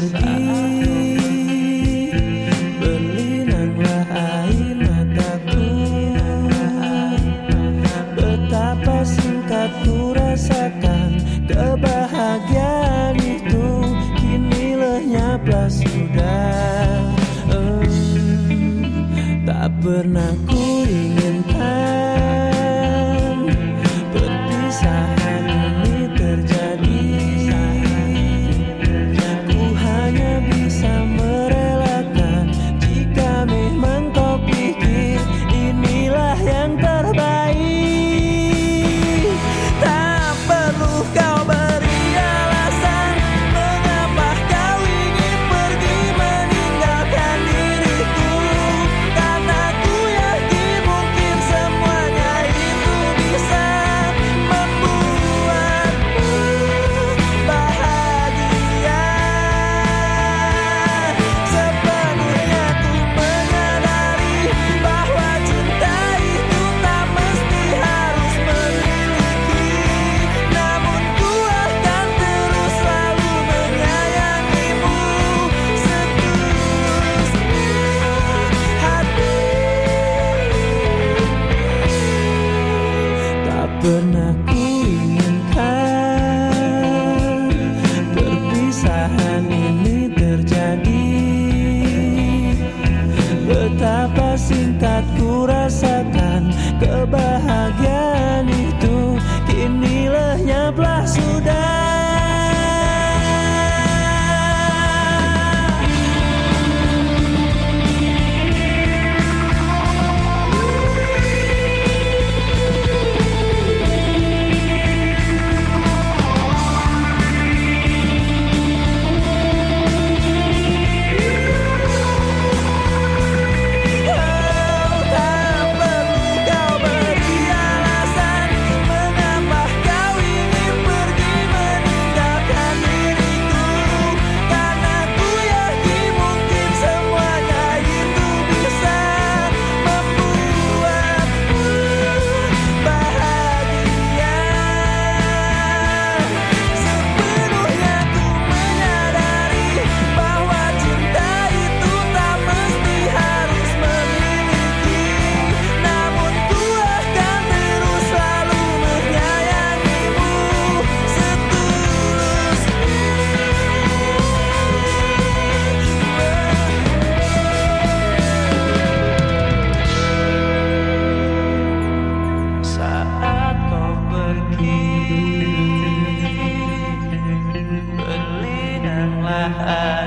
sudah pernah pernah ku inginkan perpisahan ini terjadi. Betapa singkat ku rasakan kebahagiaan itu have.